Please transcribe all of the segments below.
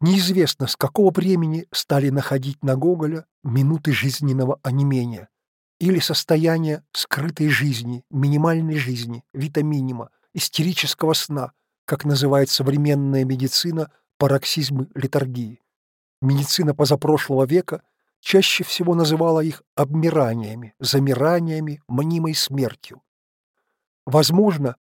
Неизвестно, с какого времени стали находить на Гоголя минуты жизненного онемения или состояние скрытой жизни, минимальной жизни, витаминима, истерического сна, как называет современная медицина пароксизмы литургии. Медицина позапрошлого века чаще всего называла их обмираниями, замираниями, мнимой смертью. Возможно,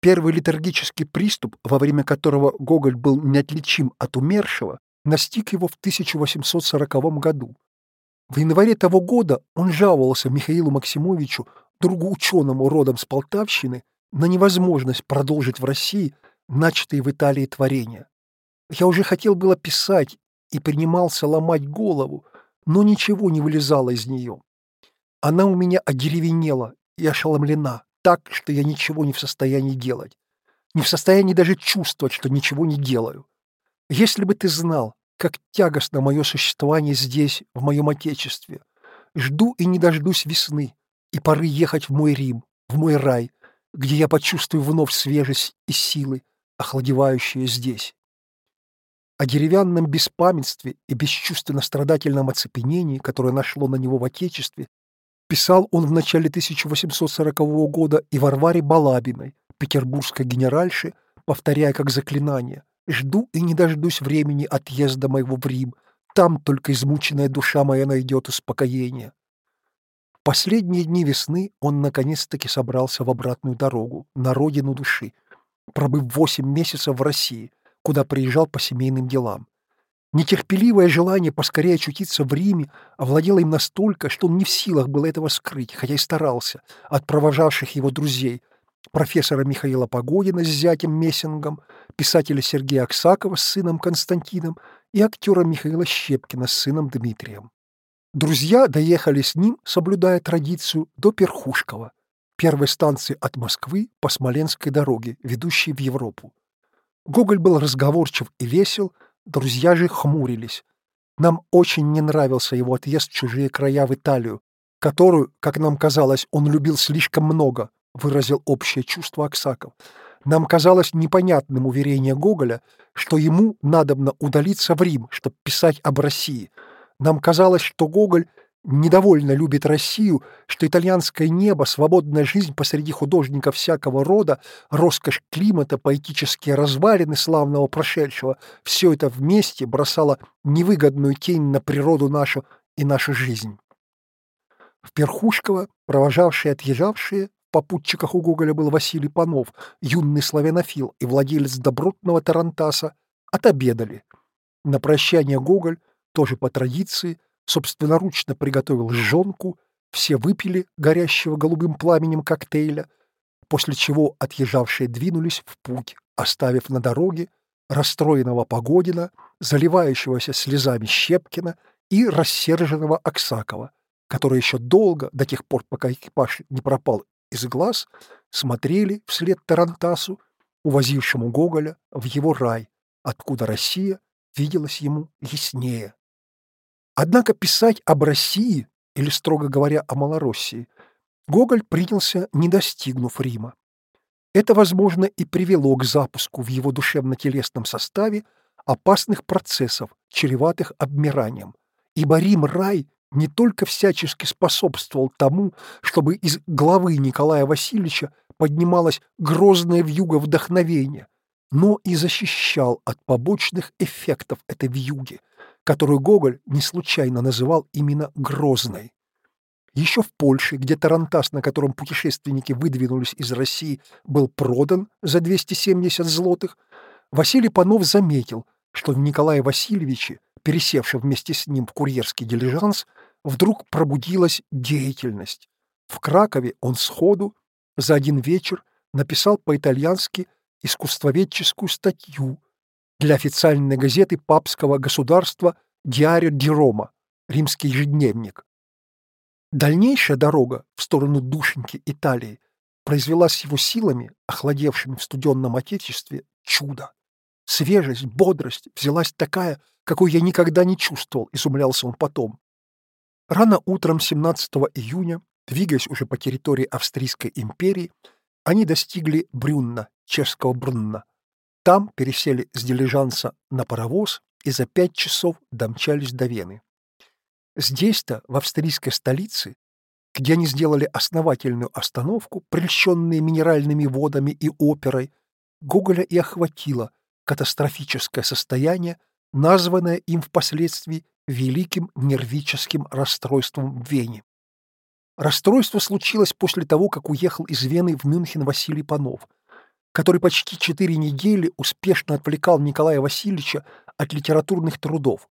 первый литургический приступ, во время которого Гоголь был неотличим от умершего, настиг его в 1840 году. В январе того года он жаловался Михаилу Максимовичу, другу ученому родом с Полтавщины, на невозможность продолжить в России начатые в Италии творения. Я уже хотел было писать и принимался ломать голову, но ничего не вылезало из нее. Она у меня одеревенела и ошеломлена так, что я ничего не в состоянии делать. Не в состоянии даже чувствовать, что ничего не делаю. Если бы ты знал, как тягостно мое существование здесь, в моем Отечестве. Жду и не дождусь весны и поры ехать в мой Рим, в мой рай, где я почувствую вновь свежесть и силы, охладевающие здесь. О деревянном беспамятстве и бесчувственно-страдательном оцепенении, которое нашло на него в Отечестве, писал он в начале 1840 года и Варваре Балабиной, петербургской генеральше, повторяя как заклинание «Жду и не дождусь времени отъезда моего в Рим, там только измученная душа моя найдет успокоение». В последние дни весны он наконец-таки собрался в обратную дорогу, на родину души, пробыв восемь месяцев в России – куда приезжал по семейным делам. Нетерпеливое желание поскорее очутиться в Риме овладело им настолько, что он не в силах был этого скрыть, хотя и старался, от провожавших его друзей, профессора Михаила Погодина с зятем Мессингом, писателя Сергея Аксакова с сыном Константином и актера Михаила Щепкина с сыном Дмитрием. Друзья доехали с ним, соблюдая традицию, до Перхушкова, первой станции от Москвы по Смоленской дороге, ведущей в Европу. Гоголь был разговорчив и весел, друзья же хмурились. Нам очень не нравился его отъезд в чужие края в Италию, которую, как нам казалось, он любил слишком много, выразил общее чувство Аксаков. Нам казалось непонятным уверение Гоголя, что ему надобно удалиться в Рим, чтобы писать об России. Нам казалось, что Гоголь недовольно любит Россию, что итальянское небо, свободная жизнь посреди художников всякого рода, роскошь климата, поэтические развалины славного прошедшего — все это вместе бросало невыгодную тень на природу нашу и нашу жизнь. В Перхушково, провожавшие отъезжавшие, в попутчиках у Гоголя был Василий Панов, юный славянофил и владелец добротного тарантаса, отобедали. На прощание Гоголь, тоже по традиции, — собственноручно приготовил жжонку, все выпили горящего голубым пламенем коктейля, после чего отъезжавшие двинулись в путь, оставив на дороге расстроенного Погодина, заливающегося слезами Щепкина и рассерженного Аксакова, которые еще долго, до тех пор, пока экипаж не пропал из глаз, смотрели вслед Тарантасу, увозившему Гоголя в его рай, откуда Россия виделась ему яснее. Однако писать об России, или, строго говоря, о Малороссии, Гоголь принялся, не достигнув Рима. Это, возможно, и привело к запуску в его душевно-телесном составе опасных процессов, чреватых обмиранием. Ибо Рим-рай не только всячески способствовал тому, чтобы из главы Николая Васильевича поднималась грозная вьюга вдохновения, но и защищал от побочных эффектов этой вьюги, которую Гоголь не случайно называл именно Грозной. Еще в Польше, где Тарантас, на котором путешественники выдвинулись из России, был продан за 270 злотых, Василий Панов заметил, что в Николае Васильевиче, пересевшем вместе с ним в курьерский дилижанс, вдруг пробудилась деятельность. В Кракове он сходу за один вечер написал по-итальянски искусствоведческую статью, для официальной газеты папского государства «Диарио ди Рома» римский ежедневник. Дальнейшая дорога в сторону душеньки Италии произвела с его силами, охладевшими в студенном отечестве, чудо. Свежесть, бодрость взялась такая, какой я никогда не чувствовал, изумлялся он потом. Рано утром 17 июня, двигаясь уже по территории Австрийской империи, они достигли Брюнна, чешского Брунна, там пересели с дилижанса на паровоз и за пять часов домчались до Вены. Здесь-то, в австрийской столице, где они сделали основательную остановку, прельщенные минеральными водами и оперой, Гоголя и охватило катастрофическое состояние, названное им впоследствии великим нервическим расстройством в Вене. Расстройство случилось после того, как уехал из Вены в Мюнхен Василий Панов, который почти четыре недели успешно отвлекал Николая Васильевича от литературных трудов.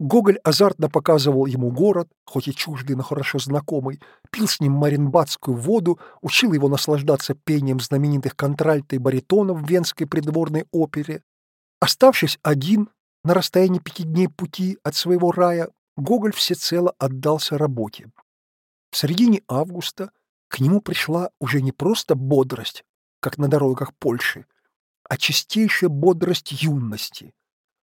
Гоголь азартно показывал ему город, хоть и чуждый, но хорошо знакомый, пил с ним маринбадскую воду, учил его наслаждаться пением знаменитых контральта и баритонов в венской придворной опере. Оставшись один, на расстоянии пяти дней пути от своего рая, Гоголь всецело отдался работе. В середине августа к нему пришла уже не просто бодрость, как на дорогах Польши, а чистейшая бодрость юности.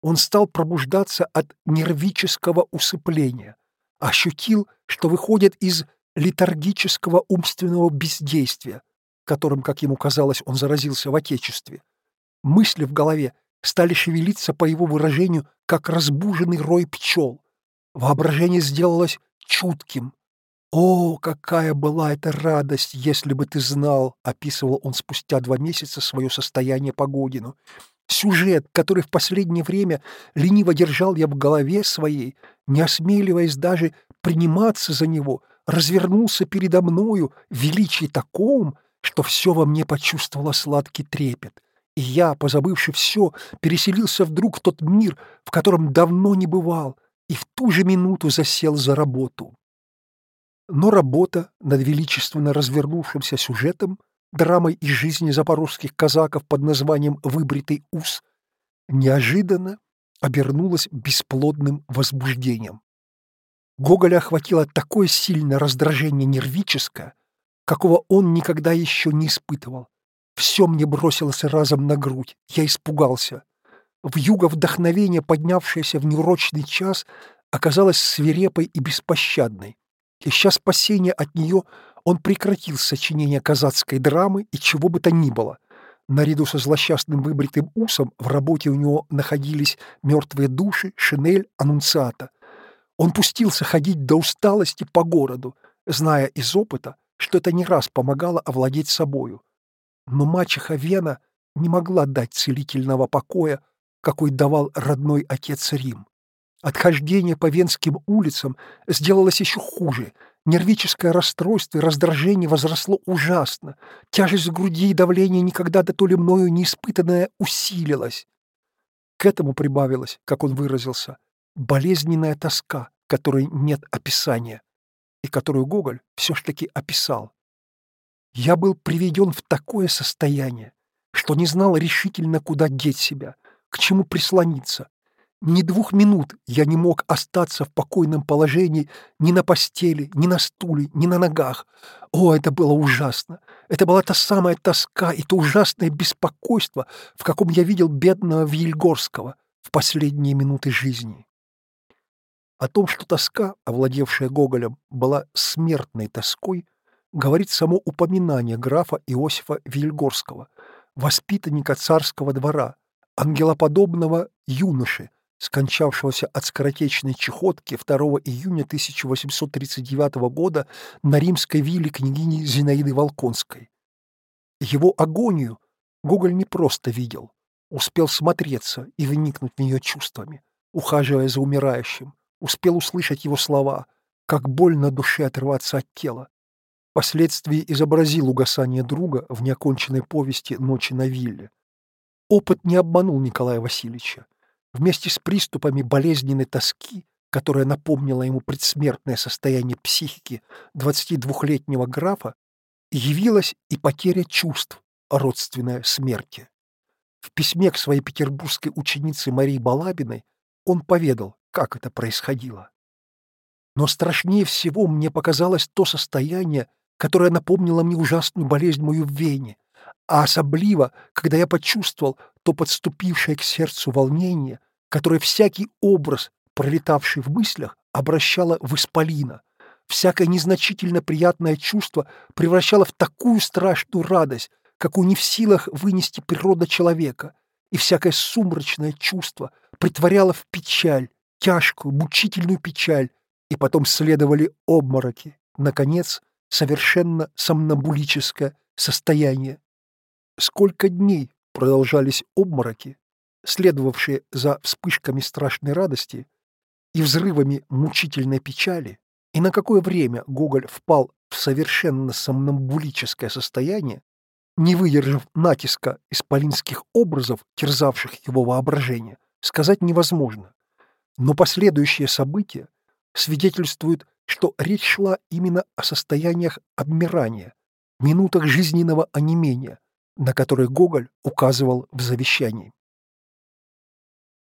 Он стал пробуждаться от нервического усыпления, ощутил, что выходит из летаргического умственного бездействия, которым, как ему казалось, он заразился в Отечестве. Мысли в голове стали шевелиться, по его выражению, как разбуженный рой пчел. Воображение сделалось чутким. «О, какая была эта радость, если бы ты знал!» — описывал он спустя два месяца свое состояние по Годину. Сюжет, который в последнее время лениво держал я в голове своей, не осмеливаясь даже приниматься за него, развернулся передо мною в таком, что все во мне почувствовало сладкий трепет. И я, позабывши все, переселился вдруг в тот мир, в котором давно не бывал, и в ту же минуту засел за работу. Но работа над величественно развернувшимся сюжетом, драмой из жизни запорожских казаков под названием «Выбритый ус», неожиданно обернулась бесплодным возбуждением. Гоголя охватило такое сильное раздражение нервическое, какого он никогда еще не испытывал. Все мне бросилось разом на грудь. Я испугался. В юго вдохновение, поднявшееся в неурочный час, оказалось свирепой и беспощадной. Ища спасения от нее, он прекратил сочинение казацкой драмы и чего бы то ни было. Наряду со злосчастным выбритым усом в работе у него находились мертвые души, шинель, аннунциата. Он пустился ходить до усталости по городу, зная из опыта, что это не раз помогало овладеть собою. Но мачеха Вена не могла дать целительного покоя, какой давал родной отец Рим. Отхождение по венским улицам сделалось еще хуже. Нервическое расстройство и раздражение возросло ужасно. Тяжесть в груди и давление, никогда до то ли мною не испытанное, усилилось. К этому прибавилась, как он выразился, болезненная тоска, которой нет описания, и которую Гоголь все ж таки описал. Я был приведен в такое состояние, что не знал решительно, куда деть себя, к чему прислониться. Ни двух минут я не мог остаться в покойном положении ни на постели, ни на стуле, ни на ногах. О, это было ужасно! Это была та самая тоска и то ужасное беспокойство, в каком я видел бедного Вильгорского в последние минуты жизни. О том, что тоска, овладевшая Гоголем, была смертной тоской, говорит само упоминание графа Иосифа Вильгорского, воспитанника царского двора, ангелоподобного юноши, скончавшегося от скоротечной чехотки 2 июня 1839 года на римской вилле княгини Зинаиды Волконской. Его агонию Гоголь не просто видел, успел смотреться и вникнуть в нее чувствами, ухаживая за умирающим, успел услышать его слова, как больно душе отрываться от тела, Впоследствии изобразил угасание друга в неоконченной повести «Ночи на вилле». Опыт не обманул Николая Васильевича. Вместе с приступами болезненной тоски, которая напомнила ему предсмертное состояние психики 22-летнего графа, явилась и потеря чувств, родственная смерти. В письме к своей петербургской ученице Марии Балабиной он поведал, как это происходило. Но страшнее всего мне показалось то состояние, которая напомнила мне ужасную болезнь мою в вене, а особливо, когда я почувствовал то подступившее к сердцу волнение, которое всякий образ, пролетавший в мыслях, обращало в исполина. Всякое незначительно приятное чувство превращало в такую страшную радость, какую не в силах вынести природа человека, и всякое сумрачное чувство притворяло в печаль, тяжкую, мучительную печаль, и потом следовали обмороки, наконец, совершенно сомнамбулическое состояние. Сколько дней продолжались обмороки, следовавшие за вспышками страшной радости и взрывами мучительной печали, и на какое время Гоголь впал в совершенно сомнамбулическое состояние, не выдержав натиска исполинских образов, терзавших его воображение, сказать невозможно. Но последующие события свидетельствуют, что речь шла именно о состояниях обмирания, минутах жизненного онемения, на которые Гоголь указывал в завещании.